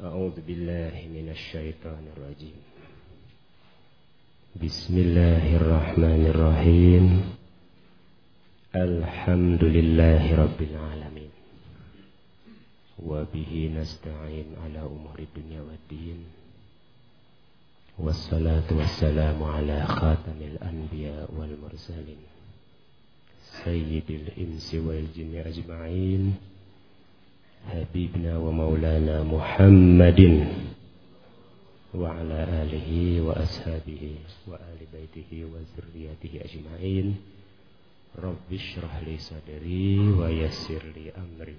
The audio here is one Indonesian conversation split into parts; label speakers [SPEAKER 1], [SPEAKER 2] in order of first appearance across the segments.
[SPEAKER 1] أعوذ بالله من الشيطان الرجيم. بسم الله الرحمن الرحيم. الحمد لله رب العالمين. وبه نستعين على أمور الدنيا والدين. والصلاة والسلام على خاتم الأنبياء والمرسلين. سيد الإنس والجن أجمعين. حبيبنا ومولانا محمد وعلى آله وأصحابه وآل بيته وذريته أجمعين. رب اشرح لي صدري ويسر لي أمري.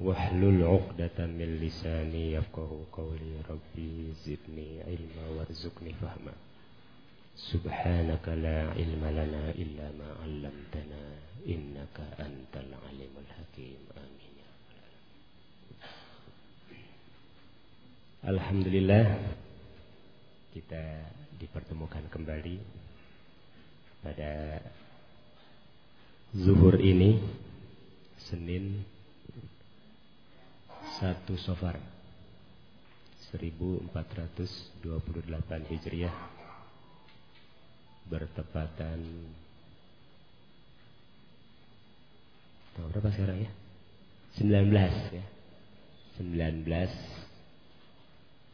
[SPEAKER 1] واحلل عقدة من لساني يفقه قولي. ربي زدني علما وارزقني فهما. سبحانك لا علم لنا إلا ما علمتنا. إنك أنت العليم الحكيم. آمين. Alhamdulillah kita dipertemukan kembali pada zuhur ini Senin 1 Sofar 1428 Hijriah bertepatan tahun berapa sekarang ya? 19 ya. 19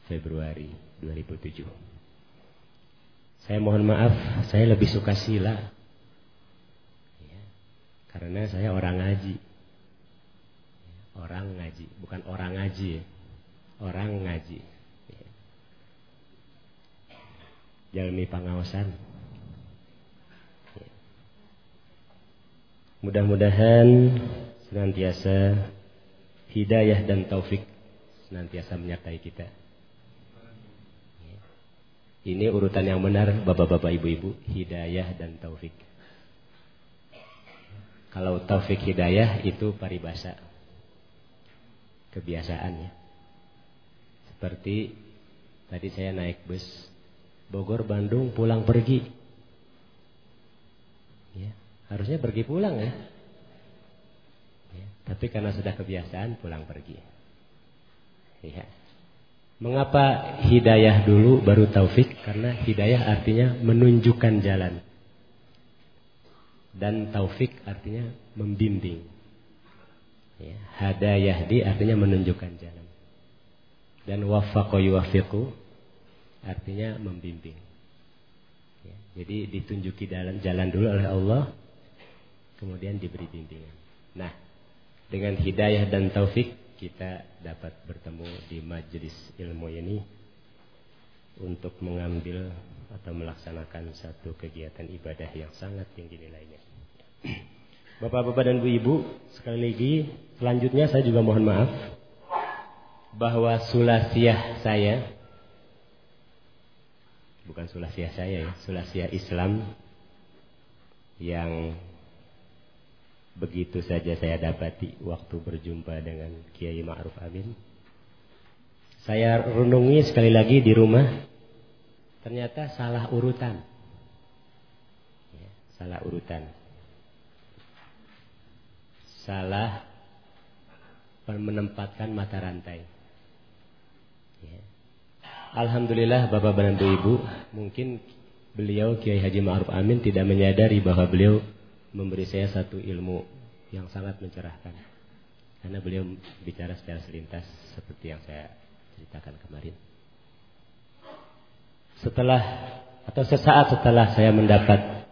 [SPEAKER 1] Februari 2007. Saya mohon maaf, saya lebih suka sila. Ya, karena saya orang ngaji. Orang ngaji, bukan orang ngaji ya. Orang ngaji. Ya. Jalmi pengawasan. Ya. Mudah-mudahan senantiasa hidayah dan taufik senantiasa menyertai kita. Ini urutan yang benar Bapak-bapak ibu-ibu. Hidayah dan taufik. Kalau taufik hidayah itu paribasa. Kebiasaannya Seperti Tadi saya naik bus Bogor, Bandung, pulang pergi. Ya, Harusnya pergi pulang ya. ya Tapi karena sudah kebiasaan pulang pergi. Ya Mengapa hidayah dulu baru taufik? Karena hidayah artinya menunjukkan jalan. Dan taufik artinya membimbing. Ya, hadayah di artinya menunjukkan jalan. Dan wafaqo yuwafiqu artinya membimbing. Ya, jadi ditunjuki jalan jalan dulu oleh Allah, kemudian diberi bimbingan. Nah, dengan hidayah dan taufik kita dapat bertemu di majelis ilmu ini untuk mengambil atau melaksanakan satu kegiatan ibadah yang sangat tinggi nilainya. Bapak-bapak dan Bu Ibu, sekali lagi selanjutnya saya juga mohon maaf bahwa sulasiah saya bukan sulasiah saya ya, sulasiah Islam yang begitu saja saya dapati waktu berjumpa dengan Kiai Ma'ruf Amin. Saya renungi sekali lagi di rumah, ternyata salah urutan. Ya, salah urutan. Salah menempatkan mata rantai. Ya. Alhamdulillah Bapak dan Ibu, mungkin beliau Kiai Haji Ma'ruf Amin tidak menyadari bahwa beliau memberi saya satu ilmu yang sangat mencerahkan. Karena beliau bicara secara selintas seperti yang saya ceritakan kemarin. Setelah atau sesaat setelah saya mendapat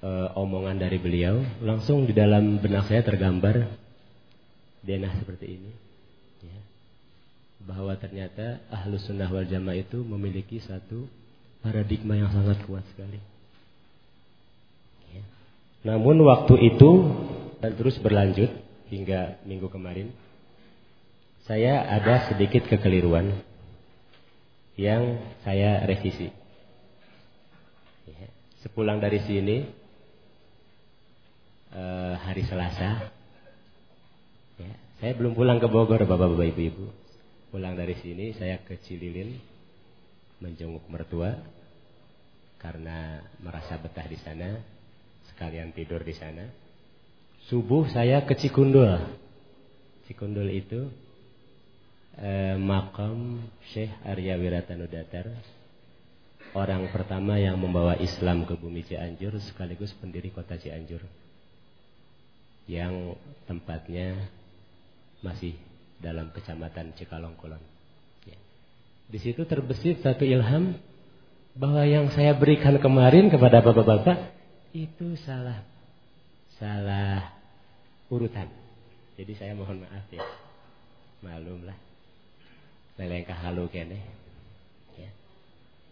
[SPEAKER 1] uh, omongan dari beliau, langsung di dalam benak saya tergambar denah seperti ini. Ya. Bahwa ternyata ahlus sunnah wal jamaah itu memiliki satu paradigma yang sangat kuat sekali. Namun waktu itu dan terus berlanjut hingga minggu kemarin, saya ada sedikit kekeliruan yang saya revisi. Sepulang dari sini eh, hari Selasa, ya, saya belum pulang ke Bogor, bapak-bapak, ibu-ibu. Pulang dari sini saya ke Cililin menjenguk mertua karena merasa betah di sana sekalian tidur di sana. Subuh saya ke Cikundul. Cikundul itu eh, makam Syekh Arya Wiratanudatar orang pertama yang membawa Islam ke bumi Cianjur sekaligus pendiri kota Cianjur yang tempatnya masih dalam kecamatan Cikalongkulon. Ya. Di situ terbesit satu ilham bahwa yang saya berikan kemarin kepada bapak-bapak itu salah salah urutan. Jadi saya mohon maaf ya. Malum lah. Lelengkah halu kene. Ya.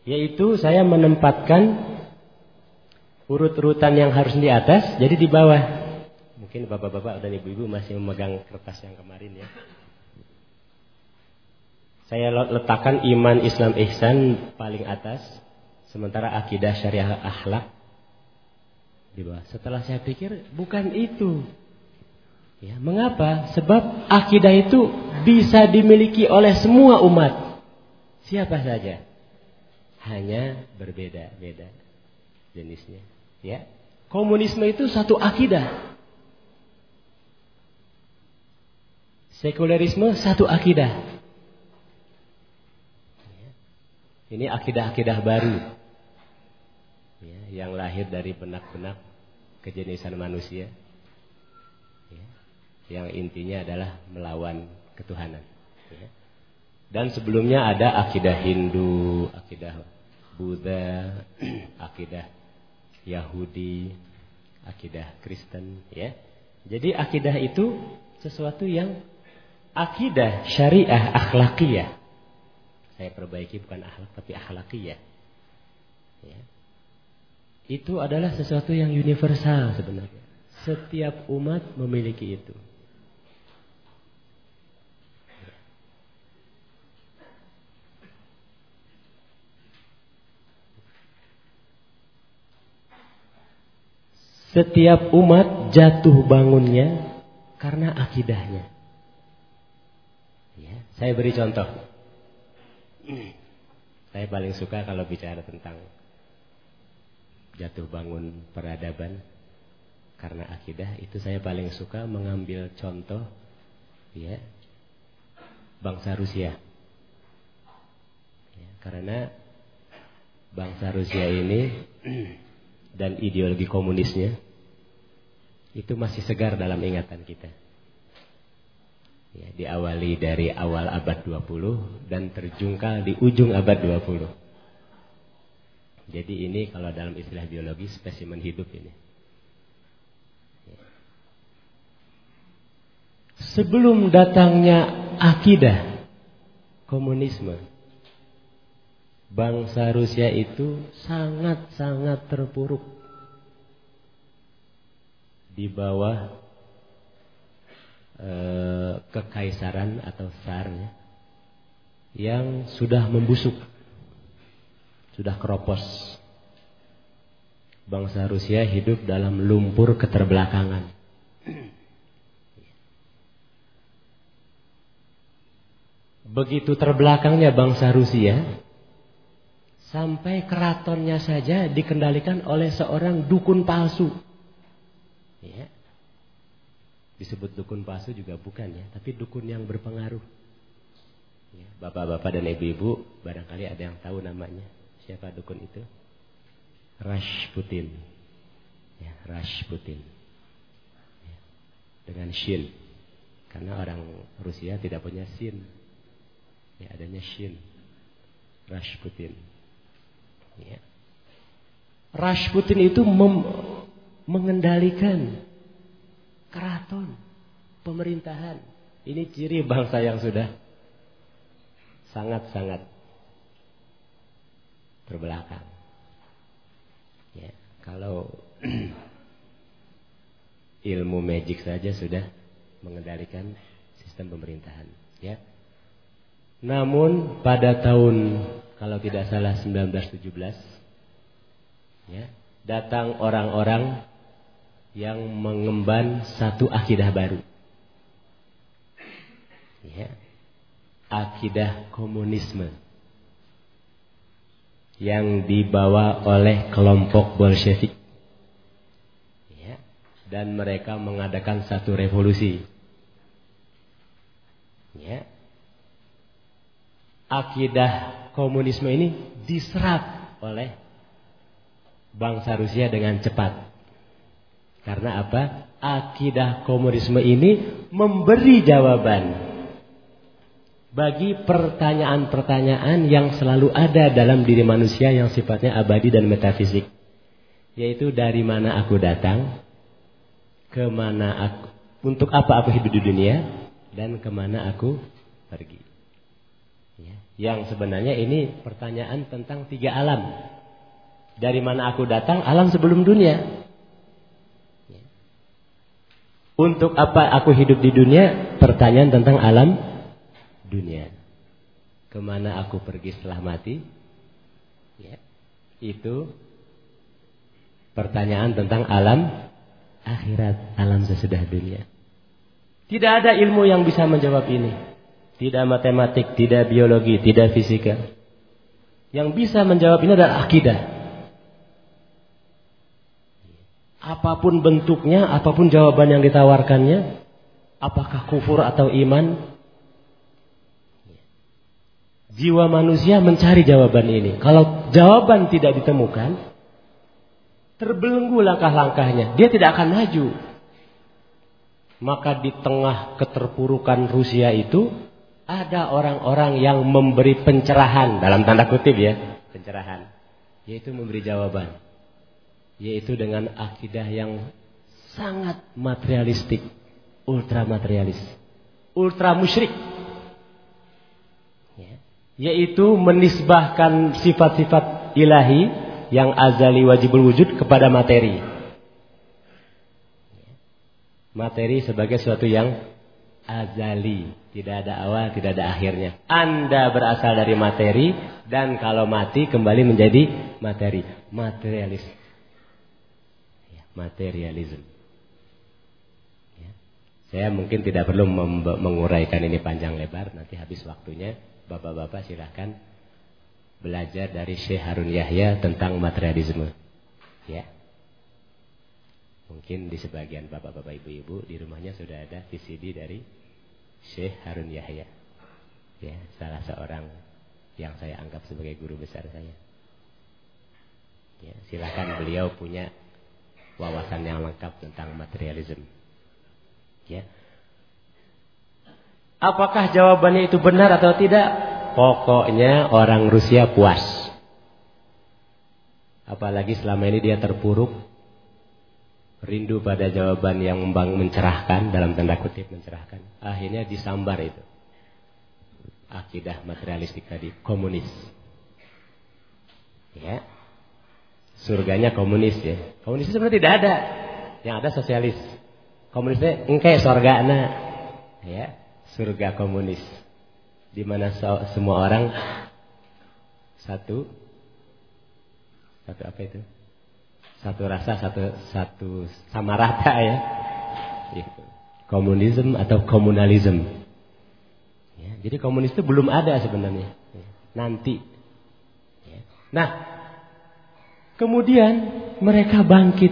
[SPEAKER 1] Yaitu saya menempatkan urut-urutan yang harus di atas jadi di bawah. Mungkin bapak-bapak dan ibu-ibu masih memegang kertas yang kemarin ya. Saya letakkan iman Islam ihsan paling atas, sementara akidah syariah akhlak di bawah. Setelah saya pikir bukan itu. Ya, mengapa? Sebab akidah itu bisa dimiliki oleh semua umat. Siapa saja. Hanya berbeda-beda jenisnya. Ya. Komunisme itu satu akidah. Sekularisme satu akidah. Ya. Ini akidah-akidah baru ya, yang lahir dari benak-benak kejenisan manusia ya, yang intinya adalah melawan ketuhanan ya. dan sebelumnya ada akidah Hindu akidah Buddha akidah Yahudi akidah Kristen ya. Jadi akidah itu sesuatu yang akidah syariah akhlakiyah. Saya perbaiki bukan akhlak tapi akhlakiyah ya itu adalah sesuatu yang universal sebenarnya. Setiap umat memiliki itu. Setiap umat jatuh bangunnya karena akidahnya. Ya, saya beri contoh. Saya paling suka kalau bicara tentang jatuh bangun peradaban. Karena akidah itu saya paling suka mengambil contoh ya bangsa Rusia. Ya, karena bangsa Rusia ini dan ideologi komunisnya itu masih segar dalam ingatan kita. Ya, diawali dari awal abad 20 dan terjungkal di ujung abad 20 jadi ini kalau dalam istilah biologi spesimen hidup ini. Sebelum datangnya akidah komunisme, bangsa Rusia itu sangat-sangat terpuruk di bawah eh, kekaisaran atau tsarnya yang sudah membusuk sudah keropos. Bangsa Rusia hidup dalam lumpur keterbelakangan. Begitu terbelakangnya bangsa Rusia, sampai keratonnya saja dikendalikan oleh seorang dukun palsu. Ya. Disebut dukun palsu juga bukan ya, tapi dukun yang berpengaruh. Ya, bapak-bapak dan ibu-ibu barangkali ada yang tahu namanya. Siapa dukun itu? Rashputin. Ya, Rashputin. Ya, dengan shin. Karena orang Rusia tidak punya sin. Ya, adanya shin. Rashputin. Ya. Rashputin itu mengendalikan keraton, pemerintahan. Ini ciri bangsa yang sudah sangat-sangat terbelakang. Ya, kalau ilmu magic saja sudah mengendalikan sistem pemerintahan, ya. Namun pada tahun kalau tidak salah 1917 ya, datang orang-orang yang mengemban satu akidah baru. Ya. Akidah komunisme yang dibawa oleh kelompok Bolshevik. Ya, dan mereka mengadakan satu revolusi. Ya. akidah komunisme ini diserap oleh bangsa Rusia dengan cepat. Karena apa? Akidah komunisme ini memberi jawaban bagi pertanyaan-pertanyaan yang selalu ada dalam diri manusia yang sifatnya abadi dan metafisik. Yaitu dari mana aku datang, ke mana aku, untuk apa aku hidup di dunia, dan ke mana aku pergi. Ya. Yang sebenarnya ini pertanyaan tentang tiga alam. Dari mana aku datang, alam sebelum dunia. Ya. Untuk apa aku hidup di dunia, pertanyaan tentang alam dunia. Ke mana aku pergi setelah mati? Ya, itu pertanyaan tentang alam akhirat, alam sesudah dunia. Tidak ada ilmu yang bisa menjawab ini. Tidak matematik, tidak biologi, tidak fisika. Yang bisa menjawab ini adalah akidah. Apa pun bentuknya, apa pun jawaban yang ditawarkannya, apakah kufur atau iman, Jiwa manusia mencari jawaban ini. Kalau jawaban tidak ditemukan, terbelenggu langkah-langkahnya. Dia tidak akan maju. Maka di tengah keterpurukan Rusia itu ada orang-orang yang memberi pencerahan dalam tanda kutip ya, pencerahan. Yaitu memberi jawaban. Yaitu dengan akidah yang sangat materialistik, ultra materialis, ultra yaitu menisbahkan sifat-sifat ilahi yang azali wajibul wujud kepada materi. Materi sebagai sesuatu yang azali, tidak ada awal, tidak ada akhirnya. Anda berasal dari materi dan kalau mati kembali menjadi materi, materialis. Ya, materialism. Ya. Saya mungkin tidak perlu menguraikan ini panjang lebar, nanti habis waktunya. Bapak-bapak silahkan belajar dari Syekh Harun Yahya tentang materialisme. Ya. Mungkin di sebagian bapak-bapak ibu-ibu di rumahnya sudah ada VCD dari Syekh Harun Yahya. Ya, salah seorang yang saya anggap sebagai guru besar saya. Ya, silakan beliau punya wawasan yang lengkap tentang materialisme. Ya. Apakah jawabannya itu benar atau tidak? Pokoknya orang Rusia puas. Apalagi selama ini dia terpuruk. Rindu pada jawaban yang membang mencerahkan. Dalam tanda kutip mencerahkan. Akhirnya disambar itu. Akidah materialistik tadi. Komunis. Ya. Surganya komunis ya. Komunis sebenarnya tidak ada. Yang ada sosialis. Komunisnya engke surga Ya surga komunis di mana semua orang satu satu apa itu? Satu rasa satu satu sama rata ya. Itu komunisme atau komunalisme. Ya, jadi komunis itu belum ada sebenarnya. Ya, nanti. Ya. nah kemudian mereka bangkit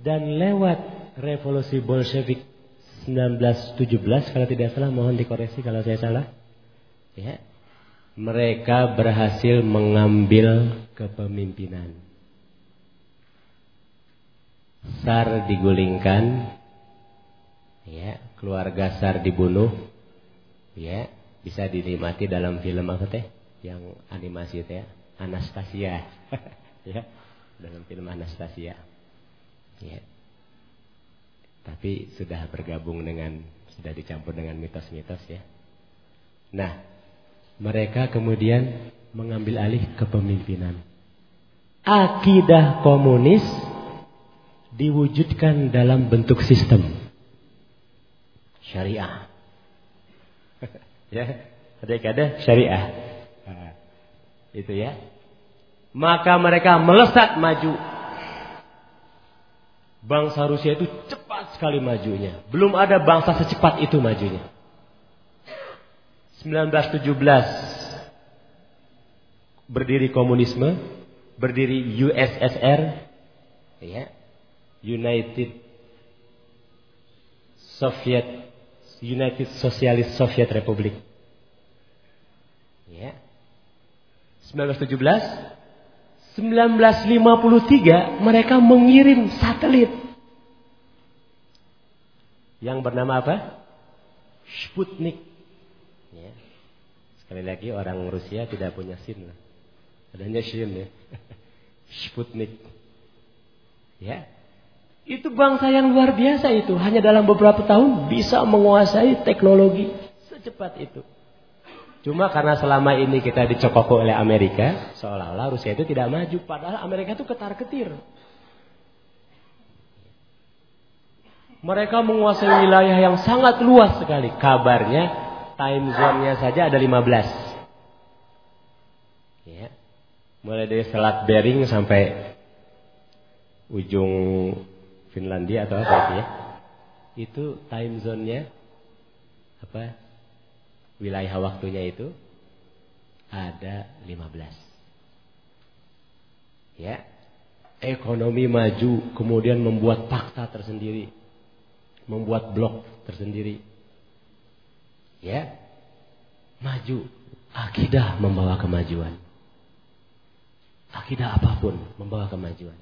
[SPEAKER 1] dan lewat revolusi Bolshevik 1917 kalau tidak salah mohon dikoreksi kalau saya salah. Ya. Mereka berhasil mengambil kepemimpinan. Sar digulingkan. Ya, keluarga Sar dibunuh. Ya, bisa dinikmati dalam film apa teh? Yang animasi teh, Anastasia. ya, dalam film Anastasia. Ya. Tapi sudah bergabung dengan sudah dicampur dengan mitos-mitos ya. Nah, mereka kemudian mengambil alih kepemimpinan. Akidah komunis diwujudkan dalam bentuk sistem syariah. ya, ada syariah. Itu ya. Maka mereka melesat maju. Bangsa Rusia itu cepat sekali majunya. Belum ada bangsa secepat itu majunya. 1917 berdiri komunisme, berdiri USSR, ya, United Soviet United Socialist Soviet Republic. Ya. 1917 1953 mereka mengirim satelit yang bernama apa? Sputnik. Ya. Sekali lagi orang Rusia tidak punya sin. Adanya sin ya. Sputnik. Ya. Itu bangsa yang luar biasa itu. Hanya dalam beberapa tahun bisa menguasai teknologi secepat itu. Cuma karena selama ini kita dicokok oleh Amerika, seolah-olah Rusia itu tidak maju. Padahal Amerika itu ketar-ketir. Mereka menguasai wilayah yang sangat luas sekali. Kabarnya time zone-nya saja ada 15. Ya. Mulai dari Selat Bering sampai ujung Finlandia atau apa itu ya. Itu time zone-nya apa? wilayah waktunya itu ada 15. Ya. Ekonomi maju, kemudian membuat fakta tersendiri. Membuat blok tersendiri. Ya. Maju. Akidah membawa kemajuan. Akidah apa pun membawa kemajuan.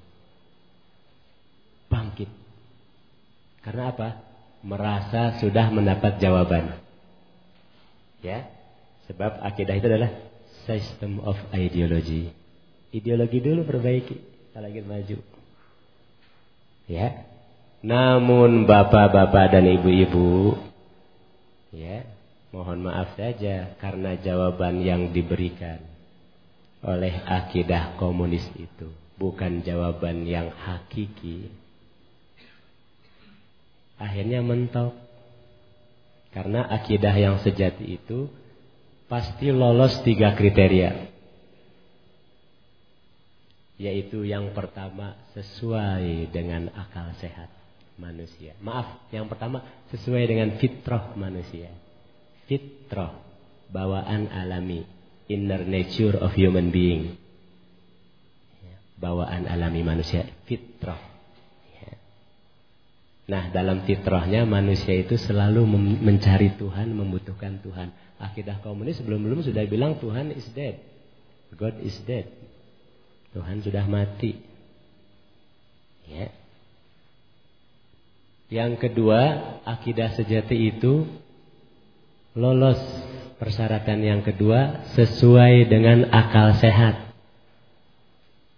[SPEAKER 1] Bangkit. Karena apa? Merasa sudah mendapat jawaban. Ya. Sebab akidah itu adalah system of ideology. Ideologi dulu perbaiki kalau ingin maju. Ya. Namun bapak-bapak dan ibu-ibu ya, mohon maaf saja karena jawaban yang diberikan oleh akidah komunis itu bukan jawaban yang hakiki. Akhirnya mentok karena akidah yang sejati itu pasti lolos tiga kriteria. Yaitu yang pertama sesuai dengan akal sehat manusia. Maaf, yang pertama sesuai dengan fitrah manusia. Fitrah, bawaan alami, inner nature of human being. Bawaan alami manusia, fitrah. Nah, dalam fitrahnya manusia itu selalu mencari Tuhan, membutuhkan Tuhan. Akidah komunis sebelum-belum sudah bilang Tuhan is dead. God is dead. Tuhan sudah mati. Ya. Yang kedua, akidah sejati itu lolos persyaratan yang kedua sesuai dengan akal sehat.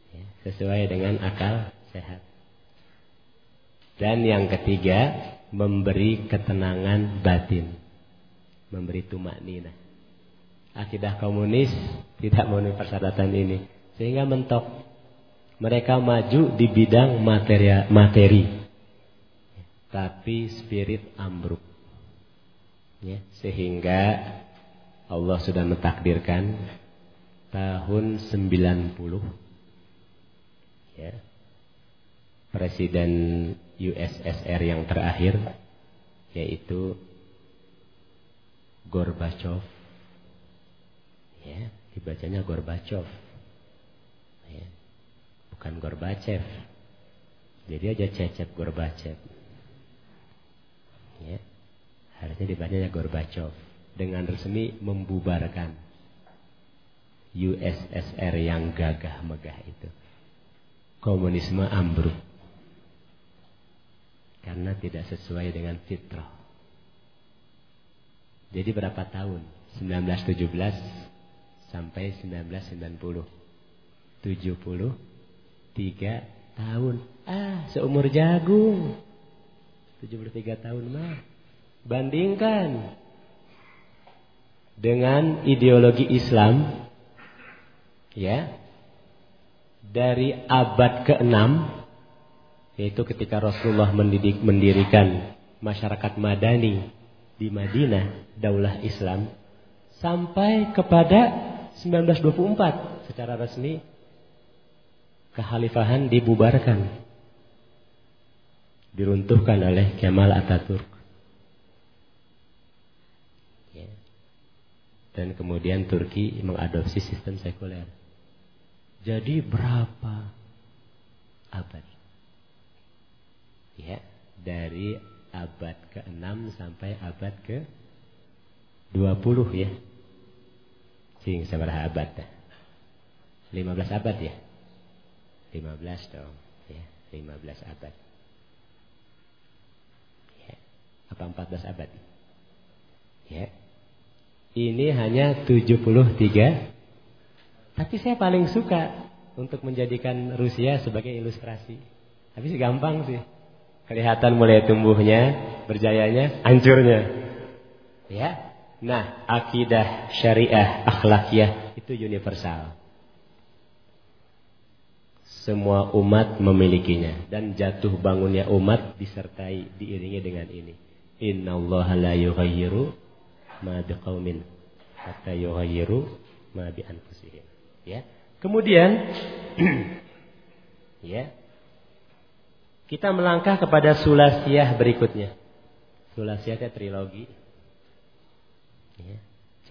[SPEAKER 1] Ya, sesuai dengan akal sehat. Dan yang ketiga, memberi ketenangan batin. Memberi tumak nina. Akidah komunis tidak memenuhi persyaratan ini. Sehingga mentok. Mereka maju di bidang materi, materi. Tapi spirit ambruk. Ya, sehingga Allah sudah mentakdirkan tahun 90 ya, Presiden USSR yang terakhir yaitu Gorbachev ya dibacanya Gorbachev ya, bukan Gorbachev jadi aja cecep Gorbachev ya harusnya dibacanya Gorbachev dengan resmi membubarkan USSR yang gagah megah itu komunisme ambruk karena tidak sesuai dengan fitrah. Jadi berapa tahun? 1917 sampai 1990. 73 tahun. Ah, seumur jagung. 73 tahun mah. Bandingkan dengan ideologi Islam ya dari abad ke-6 yaitu ketika Rasulullah mendidik, mendirikan masyarakat Madani di Madinah, daulah Islam, sampai kepada 1924 secara resmi kehalifahan dibubarkan. Diruntuhkan oleh Kemal Ataturk. Ya. Dan kemudian Turki mengadopsi sistem sekuler. Jadi berapa abad? ya dari abad ke-6 sampai abad ke-20 ya. Sing seberapa abad dah. 15 abad ya? 15 dong, ya, 15 abad. Ya. Apa 14 abad? Ya. Ini hanya 73. Tapi saya paling suka untuk menjadikan Rusia sebagai ilustrasi. Tapi sih gampang sih. Kelihatan mulai tumbuhnya, berjayanya, hancurnya. Ya. Nah, akidah syariah, akhlakiyah itu universal. Semua umat memilikinya dan jatuh bangunnya umat disertai diiringi dengan ini. Innallaha la yughayyiru ma biqaumin hatta yughayyiru ma bi anfusihim. Ya. Kemudian ya. Kita melangkah kepada sulasiah berikutnya. Sulasiah itu trilogi. Ya.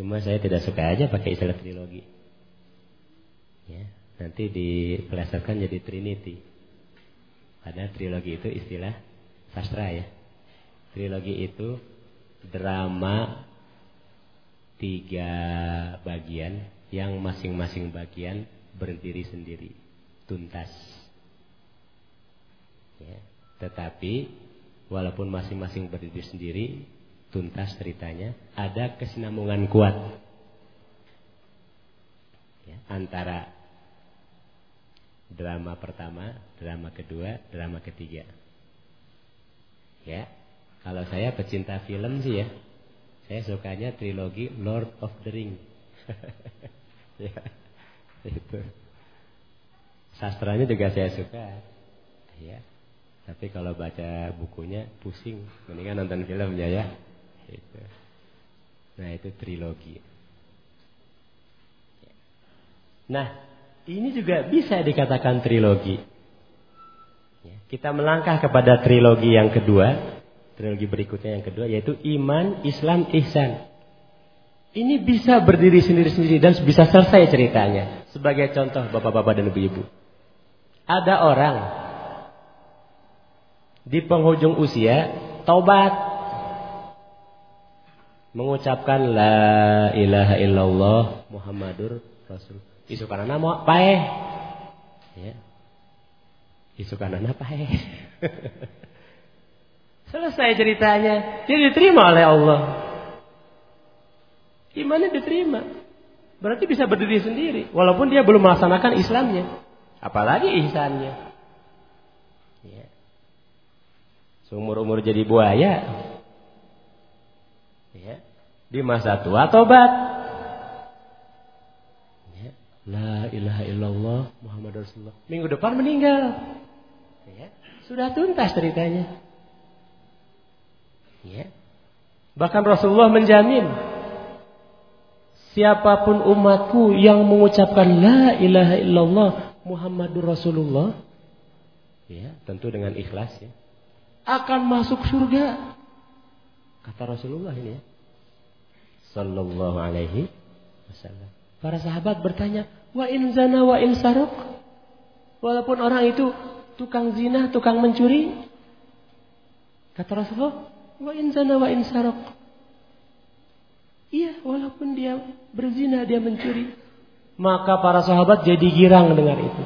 [SPEAKER 1] Cuma saya tidak suka aja pakai istilah trilogi. Ya, nanti dipelesetkan jadi trinity. Padahal trilogi itu istilah sastra ya. Trilogi itu drama tiga bagian yang masing-masing bagian berdiri sendiri, tuntas. Ya, tetapi walaupun masing-masing berdiri sendiri, tuntas ceritanya, ada kesinambungan kuat ya, antara drama pertama, drama kedua, drama ketiga. Ya, kalau saya pecinta film sih ya, saya sukanya trilogi Lord of the Ring. ya, itu. Sastranya juga saya suka. Ya. Tapi kalau baca bukunya pusing, mendingan nonton filmnya ya. Itu. Nah itu trilogi. Nah ini juga bisa dikatakan trilogi. Ya, kita melangkah kepada trilogi yang kedua, trilogi berikutnya yang kedua yaitu iman, Islam, ihsan. Ini bisa berdiri sendiri-sendiri dan bisa selesai ceritanya. Sebagai contoh bapak-bapak dan ibu-ibu. Ada orang di penghujung usia taubat mengucapkan la ilaha illallah Muhammadur Rasul. Isu kanana mau pae. Ya. Isu kanana pae. Selesai ceritanya. Dia diterima oleh Allah. Imannya diterima. Berarti bisa berdiri sendiri. Walaupun dia belum melaksanakan Islamnya. Apalagi ihsannya. Ya. Seumur-umur jadi buaya Ya. Di masa tua tobat. Ya. La ilaha illallah Muhammad Rasulullah. Minggu depan meninggal. Ya. Sudah tuntas ceritanya. Ya. Bahkan Rasulullah menjamin siapa pun umatku yang mengucapkan la ilaha illallah Muhammadur Rasulullah ya, tentu dengan ikhlas ya, akan masuk surga. Kata Rasulullah ini ya. Sallallahu alaihi wasallam. Para sahabat bertanya, "Wa in zana wa in sarok?" Walaupun orang itu tukang zina, tukang mencuri. Kata Rasulullah, "Wa in zana wa in sarok?" Iya, walaupun dia berzina, dia mencuri. Maka para sahabat jadi girang dengar itu.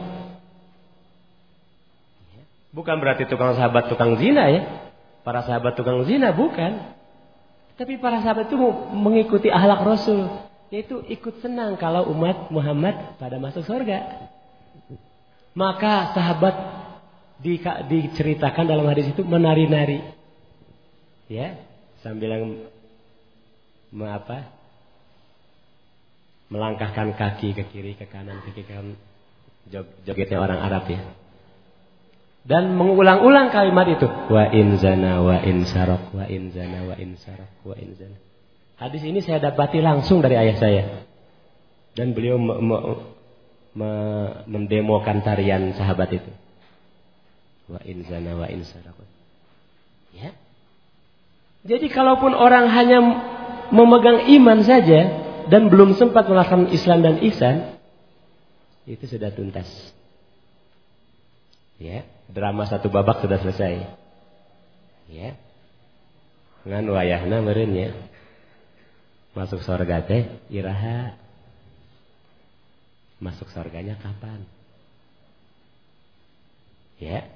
[SPEAKER 1] Bukan berarti tukang sahabat tukang zina ya. Para sahabat tukang zina bukan. Tapi para sahabat itu mengikuti ahlak Rasul. Yaitu ikut senang kalau umat Muhammad pada masuk surga. Maka sahabat di, diceritakan dalam hadis itu menari-nari. Ya, sambil yang me, apa? melangkahkan kaki ke kiri, ke kanan, ke kiri, kanan. Jogetnya orang Arab ya. Dan mengulang-ulang kalimat itu. Wa in zana wa in sarok wa in zana wa in sarok wa in zana. Hadis ini saya dapati langsung dari ayah saya. Dan beliau me me me mendemokan tarian sahabat itu. Wa in zana wa in sarok. Ya jadi kalaupun orang hanya memegang iman saja dan belum sempat melakukan Islam dan ihsan itu sudah tuntas ya drama satu babak sudah selesai. Ya. Ngan wayahna meureun ya. Masuk surga teh iraha. Masuk surganya kapan? Ya.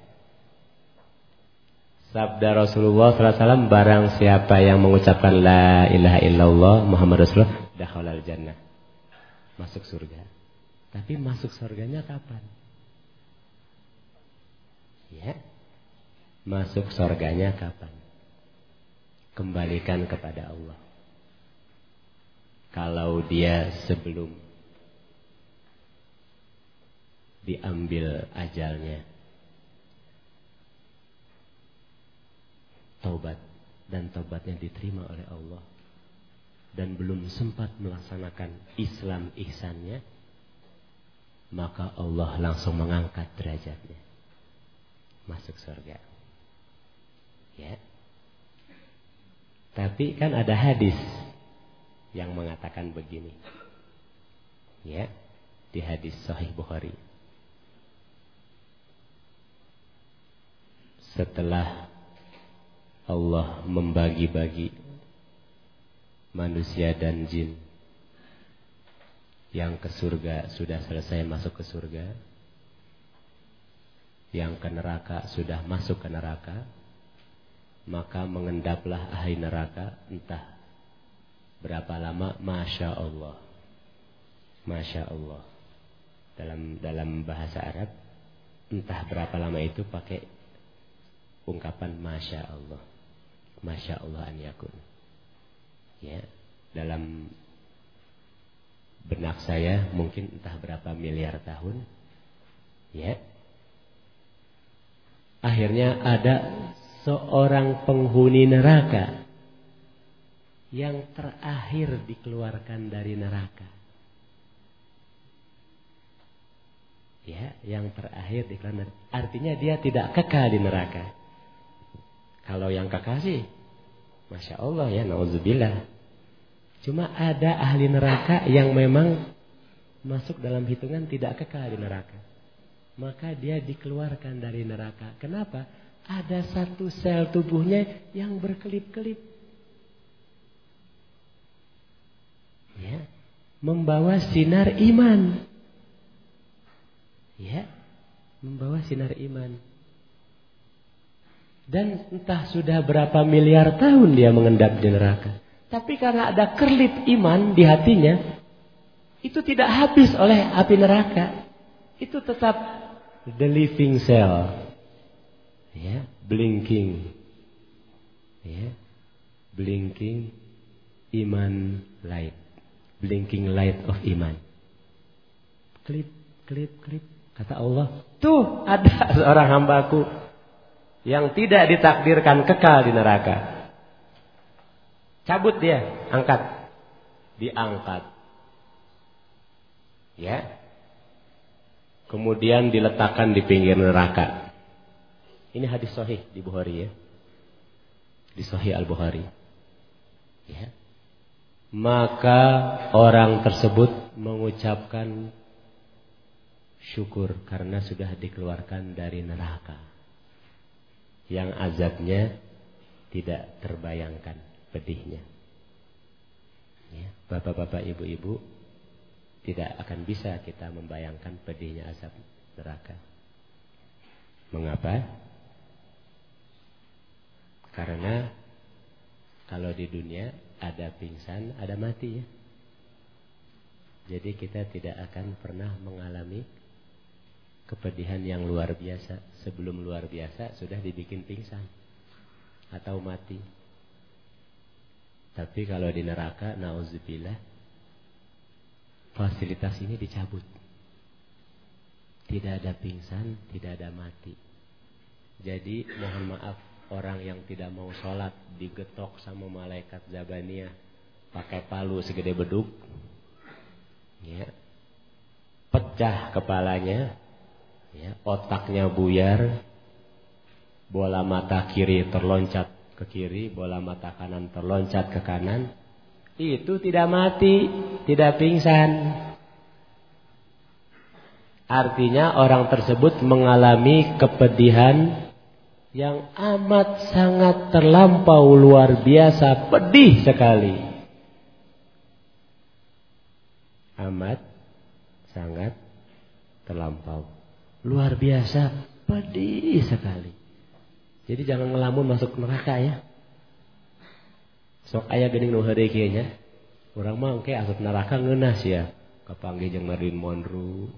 [SPEAKER 1] Sabda Rasulullah SAW barang siapa yang mengucapkan la ilaha illallah Muhammad Rasulullah dakhalal jannah. Masuk surga. Tapi masuk surganya kapan? Ya. Masuk surganya kapan? Kembalikan kepada Allah. Kalau dia sebelum diambil ajalnya taubat dan taubatnya diterima oleh Allah. Dan belum sempat melaksanakan Islam ihsannya maka Allah langsung mengangkat derajatnya. Masuk surga. Ya. Tapi kan ada hadis yang mengatakan begini. Ya di hadis sahih Bukhari. Setelah Allah membagi-bagi manusia dan jin. Yang ke surga sudah selesai masuk ke surga. Yang ke neraka sudah masuk ke neraka. Maka mengendaplah ahli neraka entah berapa lama masya Allah. Masya Allah. Dalam dalam bahasa Arab entah berapa lama itu pakai ungkapan masya Allah Masya Allah an yakun. Ya, dalam benak saya mungkin entah berapa miliar tahun. Ya. Akhirnya ada seorang penghuni neraka yang terakhir dikeluarkan dari neraka. Ya, yang terakhir dikeluarkan. Artinya dia tidak kekal di neraka. Kalau yang kekasih, Masya Allah ya, na'udzubillah. Cuma ada ahli neraka yang memang masuk dalam hitungan tidak kekal di neraka. Maka dia dikeluarkan dari neraka. Kenapa? Ada satu sel tubuhnya yang berkelip-kelip. Ya, membawa sinar iman. Ya, membawa sinar iman. Dan entah sudah berapa miliar tahun dia mengendap di neraka. Tapi karena ada kerlip iman di hatinya, itu tidak habis oleh api neraka. Itu tetap the living cell. Ya, blinking. Ya. Blinking iman light. Blinking light of iman. Klip, klip, klip. Kata Allah, tuh ada seorang hambaku yang tidak ditakdirkan kekal di neraka. Cabut dia, angkat. Diangkat. Ya. Kemudian diletakkan di pinggir neraka. Ini hadis sahih di Bukhari ya. Di sahih Al-Bukhari. Ya. Maka orang tersebut mengucapkan syukur karena sudah dikeluarkan dari neraka yang azabnya tidak terbayangkan pedihnya. Ya, Bapak-bapak, ibu-ibu, tidak akan bisa kita membayangkan pedihnya azab neraka. Mengapa? Karena kalau di dunia ada pingsan, ada mati ya. Jadi kita tidak akan pernah mengalami kepedihan yang luar biasa. Sebelum luar biasa sudah dibikin pingsan atau mati. Tapi kalau di neraka, nauzubillah, fasilitas ini dicabut. Tidak ada pingsan, tidak ada mati. Jadi mohon maaf orang yang tidak mau sholat digetok sama malaikat Zabaniyah pakai palu segede beduk, ya, pecah kepalanya, ya, otaknya buyar, bola mata kiri terloncat ke kiri, bola mata kanan terloncat ke kanan, itu tidak mati, tidak pingsan. Artinya orang tersebut mengalami kepedihan yang amat sangat terlampau luar biasa, pedih sekali. Amat sangat terlampau. Luar biasa, pedih sekali. Jadi jangan ngelamun masuk neraka ya. Sok ayah gening nu heudeui kieu nya. Urang mah engke asup neraka ngeunas ya. Kapanggih jeung Marilyn Monroe.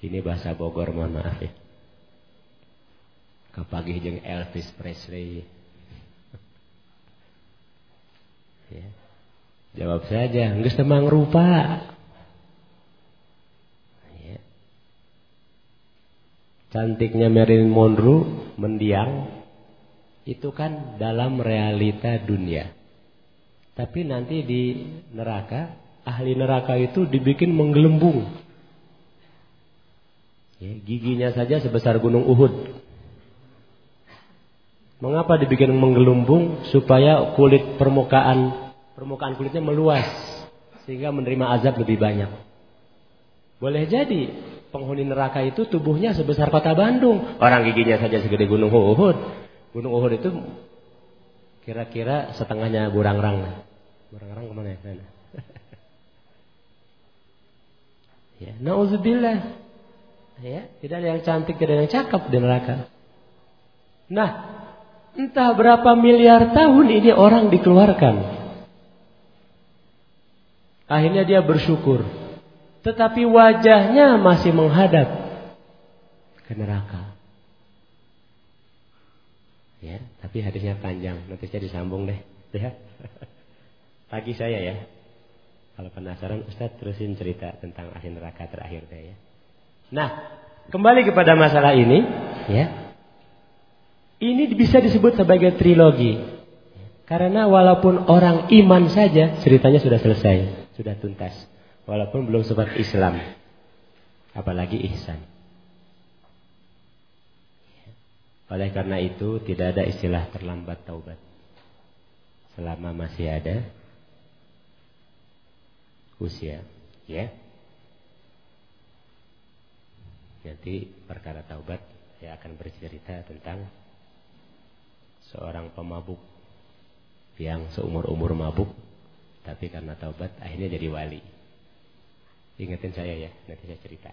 [SPEAKER 1] Ini bahasa Bogor mohon maaf ya. Jeung Elvis Presley. ya. Jawab saja, geus temang rupa. Ya. Cantiknya Marilyn Monroe mendiang itu kan dalam realita dunia. Tapi nanti di neraka, ahli neraka itu dibikin menggelembung. Ya, giginya saja sebesar gunung Uhud. Mengapa dibikin menggelembung? Supaya kulit permukaan permukaan kulitnya meluas sehingga menerima azab lebih banyak. Boleh jadi penghuni neraka itu tubuhnya sebesar kota Bandung, orang giginya saja segede gunung Uhud. Gunung Uhud itu kira-kira setengahnya Burangrang. Burangrang ke mana ya? Ya, nauzubillah. Ya, tidak ada yang cantik, tidak ada yang cakep di neraka. Nah, entah berapa miliar tahun ini orang dikeluarkan. Akhirnya dia bersyukur. Tetapi wajahnya masih menghadap ke neraka. Ya, tapi hadisnya panjang. Nanti saya disambung deh. Ya. Pagi saya ya. Kalau penasaran Ustaz terusin cerita tentang ahli neraka terakhir deh ya. Nah, kembali kepada masalah ini, ya. Ini bisa disebut sebagai trilogi. Karena walaupun orang iman saja ceritanya sudah selesai, sudah tuntas. Walaupun belum sempat Islam. Apalagi ihsan. Oleh karena itu tidak ada istilah terlambat taubat. Selama masih ada usia, ya. Nanti perkara taubat saya akan bercerita tentang seorang pemabuk yang seumur-umur mabuk tapi karena taubat akhirnya jadi wali. Ingetin saya ya, nanti saya cerita.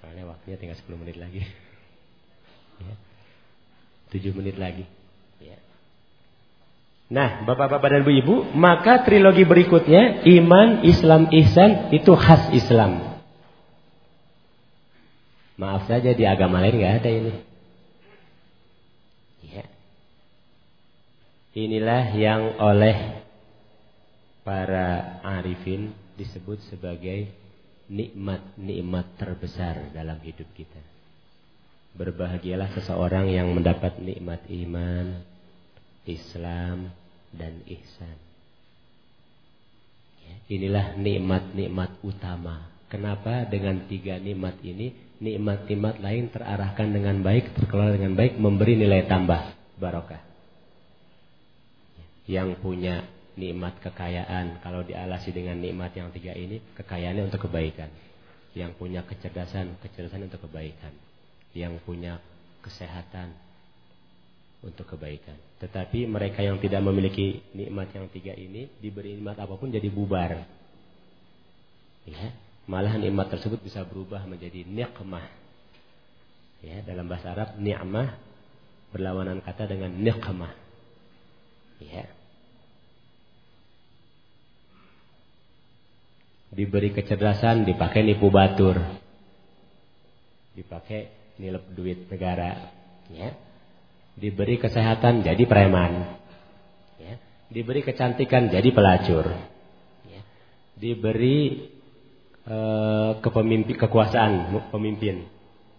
[SPEAKER 1] Soalnya waktunya tinggal 10 menit lagi. ya. 7 menit lagi. Ya. Nah, Bapak-bapak dan Ibu-ibu, maka trilogi berikutnya iman, Islam, ihsan itu khas Islam. Maaf saja di agama lain nggak ada ini. Ya. Inilah yang oleh para arifin disebut sebagai nikmat-nikmat terbesar dalam hidup kita. Berbahagialah seseorang yang mendapat nikmat iman, Islam, dan ihsan. Ya, inilah nikmat-nikmat utama. Kenapa dengan tiga nikmat ini, nikmat-nikmat lain terarahkan dengan baik, terkelola dengan baik, memberi nilai tambah, barokah. Yang punya nikmat kekayaan, kalau dialasi dengan nikmat yang tiga ini, kekayaannya untuk kebaikan. Yang punya kecerdasan, kecerdasan untuk kebaikan yang punya kesehatan untuk kebaikan. Tetapi mereka yang tidak memiliki nikmat yang tiga ini diberi nikmat apa pun jadi bubar. Ya, malah nikmat tersebut bisa berubah menjadi nikmah. Ya, dalam bahasa Arab nikmah berlawanan kata dengan nikmah. Ya. Diberi kecerdasan dipakai nipu batur. Dipakai nilep duit negara ya. Diberi kesehatan jadi preman ya. Diberi kecantikan jadi pelacur ya. Diberi e, kepemimpin kekuasaan pemimpin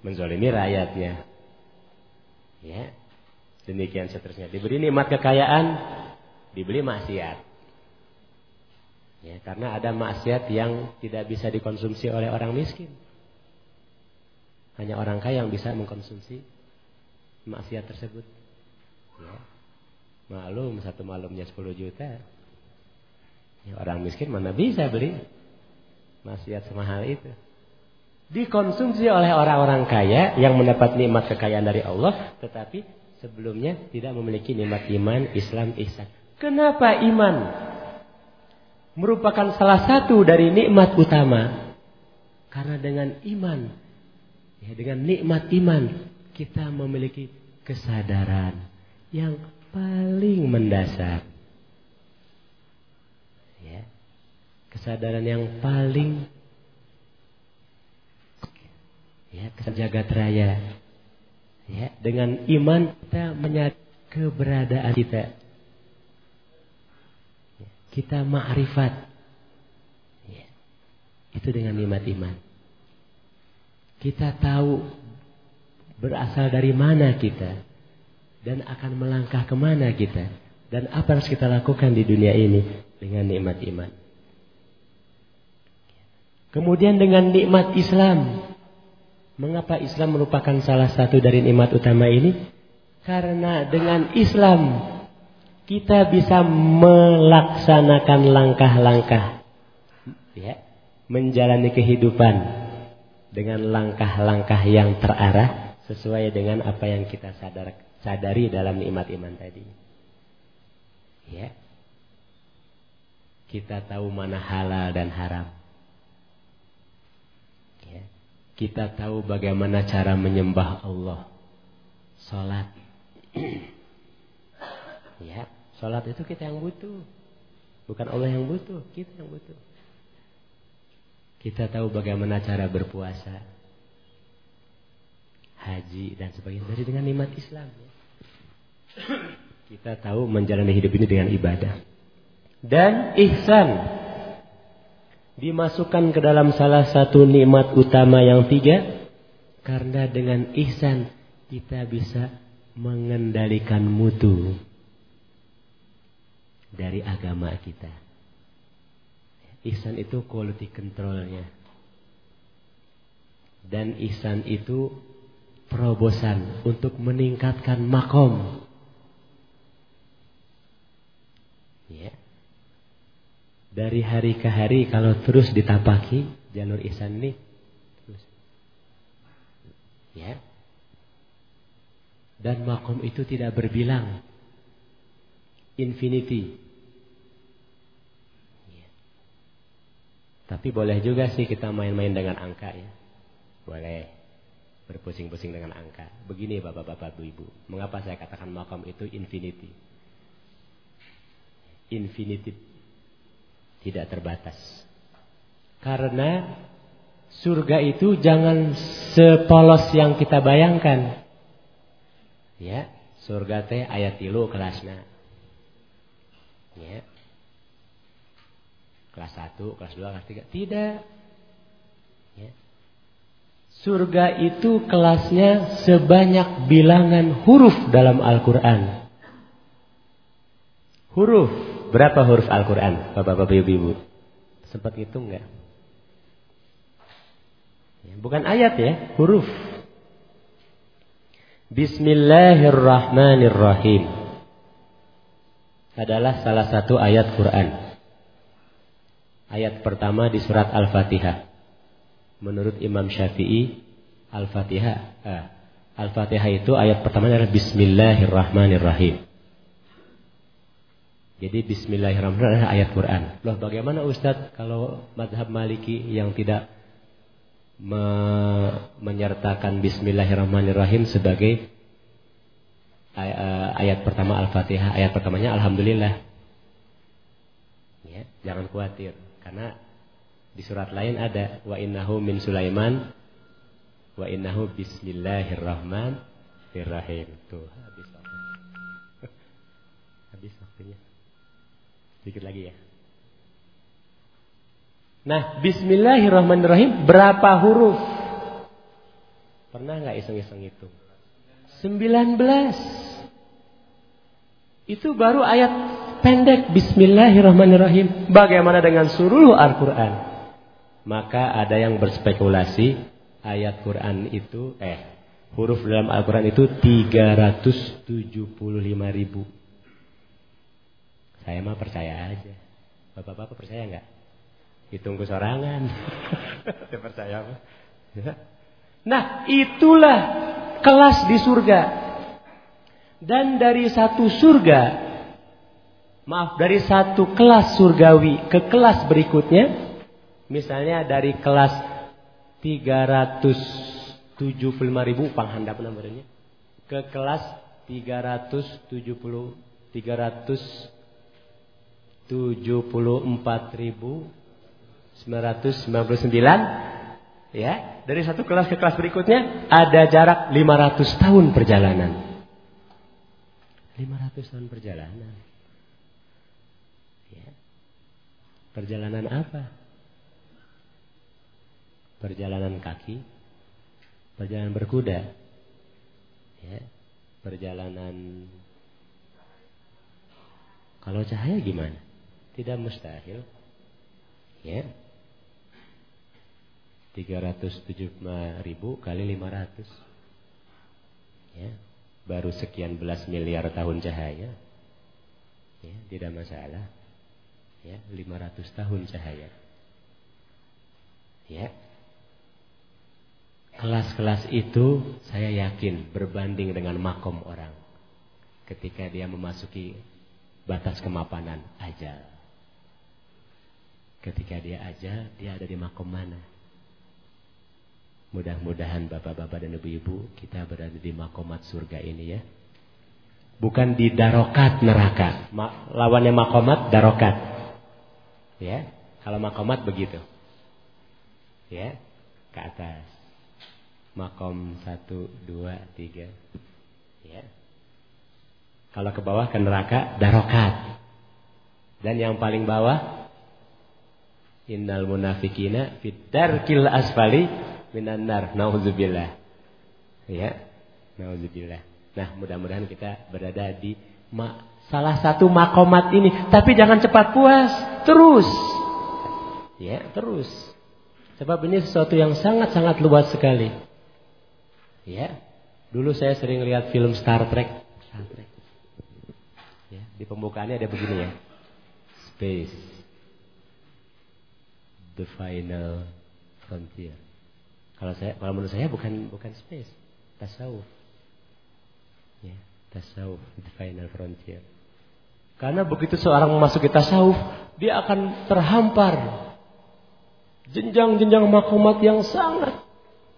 [SPEAKER 1] menzolimi rakyatnya ya. Demikian seterusnya. Diberi nikmat kekayaan dibeli maksiat ya karena ada maksiat yang tidak bisa dikonsumsi oleh orang miskin hanya orang kaya yang bisa mengkonsumsi maksiat tersebut. Ya. Malum satu malamnya 10 juta. Ya, orang miskin mana bisa beli maksiat semahal itu. Dikonsumsi oleh orang-orang kaya yang mendapat nikmat kekayaan dari Allah, tetapi sebelumnya tidak memiliki nikmat iman, Islam, ihsan. Kenapa iman? Merupakan salah satu dari nikmat utama. Karena dengan iman, ya dengan nikmat iman, kita memiliki kesadaran yang paling mendasar. Ya. Kesadaran yang paling ya, jagat raya. Ya, dengan iman kita menyadari keberadaan kita kita ma'rifat. Ya. Itu dengan nikmat iman. Kita tahu berasal dari mana kita. Dan akan melangkah ke mana kita. Dan apa harus kita lakukan di dunia ini dengan nikmat iman. Kemudian dengan nikmat Islam. Mengapa Islam merupakan salah satu dari nikmat utama ini? Karena dengan Islam kita bisa melaksanakan langkah-langkah ya, menjalani kehidupan dengan langkah-langkah yang terarah sesuai dengan apa yang kita sadar, sadari dalam nikmat iman tadi. Ya. Kita tahu mana halal dan haram. Ya. Kita tahu bagaimana cara menyembah Allah. Salat. Ya, sholat itu kita yang butuh. Bukan Allah yang butuh, kita yang butuh. Kita tahu bagaimana cara berpuasa, haji dan sebagainya dari dengan nikmat Islam. Ya. Kita tahu menjalani hidup ini dengan ibadah. Dan ihsan dimasukkan ke dalam salah satu nikmat utama yang tiga karena dengan ihsan kita bisa mengendalikan mutu dari agama kita. Ihsan itu quality controlnya. Dan ihsan itu terobosan untuk meningkatkan makom. Ya. Dari hari ke hari kalau terus ditapaki jalur ihsan ini terus. Ya. Dan makom itu tidak berbilang. Infinity. Tapi boleh juga sih kita main-main dengan angka ya. Boleh berpusing-pusing dengan angka. Begini Bapak-bapak, Ibu-ibu, mengapa saya katakan makam itu infinity? Infinity tidak terbatas. Karena surga itu jangan sepolos yang kita bayangkan. Ya, surga teh ayat tilu kelasnya. Ya, kelas 1, kelas 2, kelas 3. Tidak. Ya. Surga itu kelasnya sebanyak bilangan huruf dalam Al-Quran. Huruf. Berapa huruf Al-Quran? Bapak-bapak, ibu-ibu. Sempat ngitung nggak? Ya, bukan ayat ya, huruf. Bismillahirrahmanirrahim. Adalah salah satu ayat Quran ayat pertama di surat Al-Fatihah. Menurut Imam Syafi'i, Al-Fatihah, eh, Al-Fatihah itu ayat pertama adalah Bismillahirrahmanirrahim. Jadi Bismillahirrahmanirrahim adalah ayat Quran. Loh bagaimana Ustadz kalau madhab maliki yang tidak me menyertakan Bismillahirrahmanirrahim sebagai eh, ayat pertama Al-Fatihah. Ayat pertamanya Alhamdulillah. Ya, jangan khawatir. Karena di surat lain ada wa innahu min Sulaiman wa innahu bismillahirrahmanirrahim. Tuh, habis waktu. habis waktunya. Sedikit lagi ya. Nah, bismillahirrahmanirrahim berapa huruf? Pernah nggak iseng-iseng itu? 19. Itu baru ayat pendek Bismillahirrahmanirrahim. Bagaimana dengan seluruh Al-Quran? Maka ada yang berspekulasi ayat Quran itu eh huruf dalam Al-Quran itu 375 ribu. Saya mah percaya aja. Bapak-bapak percaya nggak? Hitung kesorangan. Saya percaya apa? Nah itulah kelas di surga. Dan dari satu surga Maaf, dari satu kelas surgawi ke kelas berikutnya, misalnya dari kelas 375 ribu panghandap namanya ke kelas 370 374.999 ya. Dari satu kelas ke kelas berikutnya ada jarak 500 tahun perjalanan. 500 tahun perjalanan ya perjalanan apa perjalanan kaki perjalanan berkuda ya perjalanan kalau cahaya gimana? Tidak mustahil. Ya. 375 ribu kali 500. Ya. Baru sekian belas miliar tahun cahaya. Ya, tidak masalah. Ya, 500 tahun cahaya. Ya. Kelas-kelas itu saya yakin berbanding dengan makom orang. Ketika dia memasuki batas kemapanan ajal. Ketika dia ajal, dia ada di makom mana? Mudah-mudahan bapak-bapak dan ibu-ibu kita berada di makomat surga ini ya. Bukan di darokat neraka. Ma lawannya makomat darokat. Ya, kalau makomat begitu. Ya, ke atas. Makom satu, dua, tiga. Ya. Kalau ke bawah ke neraka darokat. Dan yang paling bawah innal munafikina fid darkil asfali minan nar. Nauzubillah. Ya. Nauzubillah. Nah, mudah-mudahan kita berada di salah satu makomat ini. Tapi jangan cepat puas, terus. Ya, terus. Sebab ini sesuatu yang sangat-sangat luas sekali. Ya. Dulu saya sering lihat film Star Trek. Star Trek. Di pembukaannya ada begini ya. Space. The final frontier. Kalau saya kalau menurut saya bukan bukan space, tasawuf. Tasawuf the final frontier. Karena begitu seorang memasuki tasawuf, dia akan terhampar jenjang-jenjang makomat yang sangat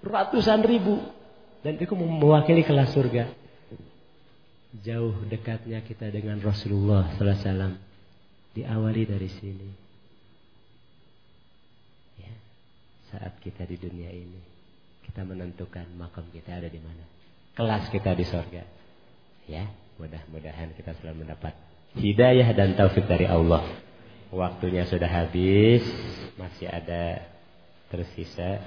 [SPEAKER 1] ratusan ribu dan itu mewakili kelas surga jauh dekatnya kita dengan Rasulullah Sallallahu Alaihi Wasallam diawali dari sini. Ya, saat kita di dunia ini kita menentukan makam kita ada di mana, kelas kita di sorga. Ya, mudah-mudahan kita selalu mendapat hidayah dan taufik dari Allah. Waktunya sudah habis, masih ada tersisa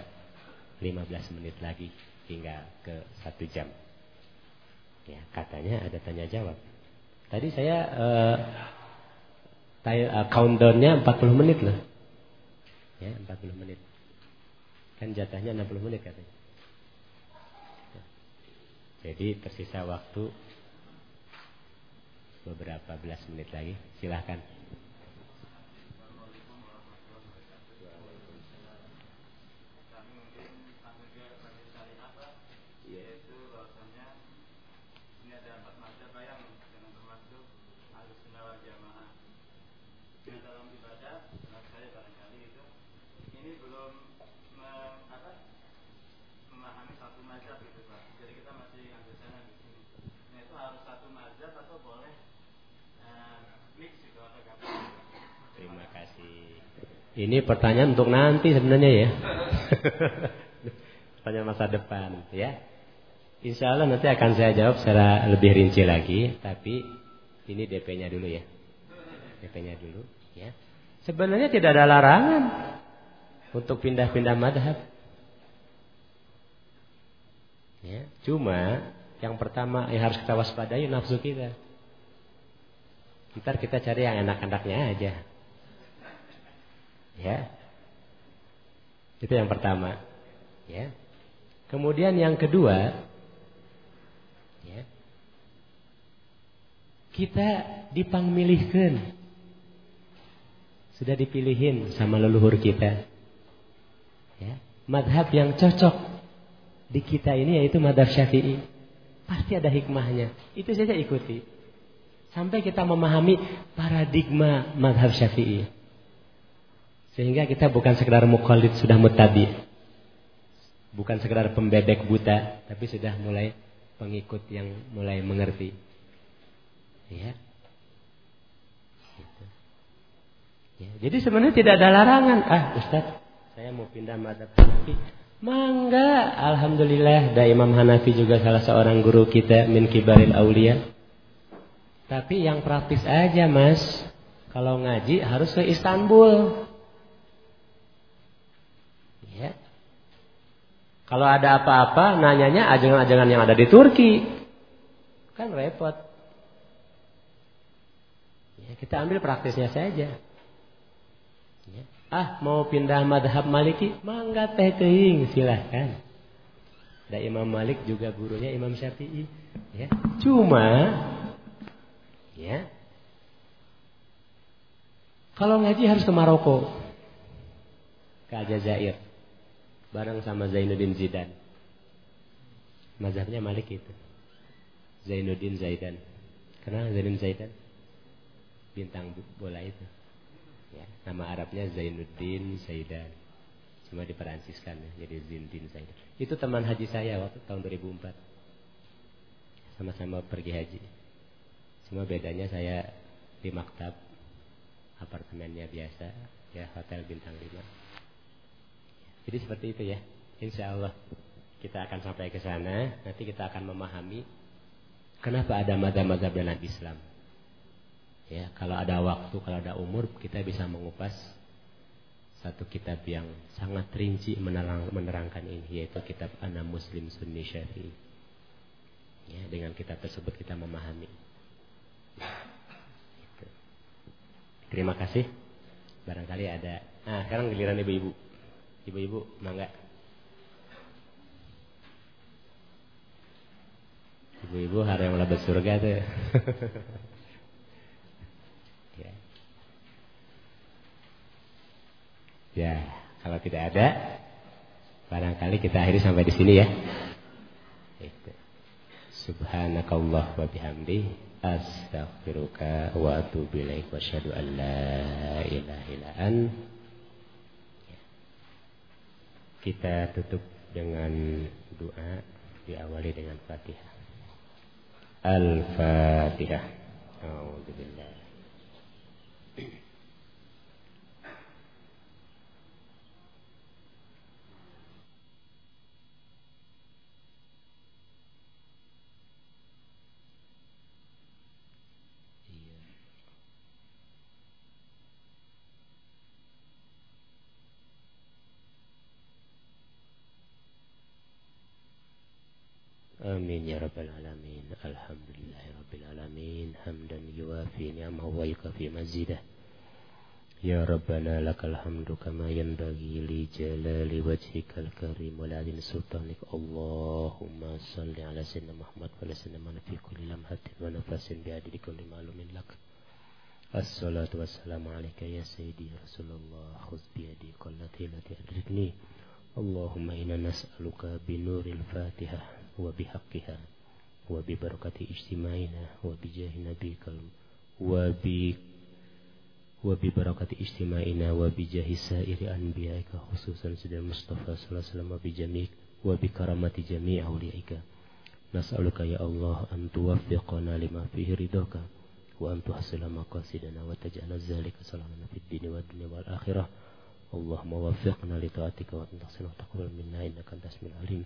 [SPEAKER 1] 15 menit lagi hingga ke satu jam. Ya, katanya ada tanya jawab. Tadi saya uh, uh, countdownnya 40 menit loh. Ya, 40 menit. Kan jatahnya 60 menit katanya. Jadi tersisa waktu beberapa belas menit lagi. Silahkan. Ini pertanyaan untuk nanti sebenarnya ya. pertanyaan masa depan ya. Insya Allah nanti akan saya jawab secara lebih rinci lagi. Tapi ini DP-nya dulu ya. DP-nya dulu ya. Sebenarnya tidak ada larangan untuk pindah-pindah madhab. Ya, cuma yang pertama yang harus kita waspadai nafsu kita. Ntar kita cari yang enak-enaknya aja. Ya. Itu yang pertama. Ya. Kemudian yang kedua, ya. Kita dipangmilihkan. Sudah dipilihin sama leluhur kita. Ya. Madhab yang cocok di kita ini yaitu madhab syafi'i. Pasti ada hikmahnya. Itu saja ikuti. Sampai kita memahami paradigma madhab syafi'i. Sehingga kita bukan sekedar mukhalid sudah mutabi. Bukan sekedar pembebek buta. Tapi sudah mulai pengikut yang mulai mengerti. Ya. Gitu. ya. Jadi sebenarnya tidak ada larangan. Ah Ustaz, saya mau pindah madhab Hanafi. Mangga, Alhamdulillah. Da Imam Hanafi juga salah seorang guru kita min kibaril aulia. Tapi yang praktis aja mas. Kalau ngaji harus ke Istanbul. Ya. Kalau ada apa-apa nanyanya ajangan-ajangan yang ada di Turki. Kan repot. Ya, kita ambil praktisnya saja. Ya. Ah mau pindah madhab maliki. Mangga teh teing silahkan. Ada Imam Malik juga gurunya Imam Syafi'i. Ya. Cuma Ya. Kalau ngaji harus ke Maroko. Ke Aljazair. Bareng sama Zainuddin Zidan. Mazhabnya Malik itu. Zainuddin Zaidan. Kenal Zainuddin Zaidan? Bintang bola itu. Ya, nama Arabnya Zainuddin Zaidan. Cuma diperanciskan ya, jadi Zainuddin Zaidan. Itu teman haji saya waktu tahun 2004. Sama-sama pergi haji. Cuma bedanya saya di maktab apartemennya biasa, ya hotel bintang 5. Jadi seperti itu ya. Insya Allah kita akan sampai ke sana. Nanti kita akan memahami kenapa ada mazhab-mazhab dalam Islam. Ya, kalau ada waktu, kalau ada umur, kita bisa mengupas satu kitab yang sangat rinci menerang, menerangkan ini, yaitu kitab Ana Muslim Sunni Syafi'i. Ya, dengan kitab tersebut kita memahami. Terima kasih. Barangkali ada. Nah, sekarang giliran ibu-ibu. Ibu-ibu, mangga. Ibu-ibu hari yang lebih surga tuh. ya. ya, kalau tidak ada, barangkali kita akhiri sampai di sini ya. Itu. Subhanakallah wa bihamdi astaghfiruka wa atubu ilaik wa asyhadu an la ilaha illa an kita tutup dengan doa diawali dengan Fatihah. Al-Fatihah. A'udzu يا رب العالمين الحمد لله رب العالمين حمدا يوافي نعمه ويكفي مزيده يا ربنا لك الحمد كما ينبغي لجلال وجهك الكريم ولعظيم سلطانك اللهم صل على سيدنا محمد وعلى سيدنا من في كل لمحة ونفس بعدد كل معلوم لك الصلاة والسلام عليك يا سيدي رسول الله خذ بيدي قلتي التي أدركني اللهم إنا نسألك بنور الفاتحة وبحقها وببركة اجتماعنا وبجاه نبيك وب وببركة اجتماعنا وبجاه سائر أنبيائك خصوصا سيدنا المصطفى صلى الله عليه وسلم وبجميع وبكرامة جميع أولئك نسألك يا الله أن توفقنا لما فيه رضاك وأن تحصل مقاصدنا وتجعل ذلك صلاحنا في الدين والدنيا والآخرة اللهم وفقنا لطاعتك وأن تحسن وتقبل منا إنك أنت السميع العليم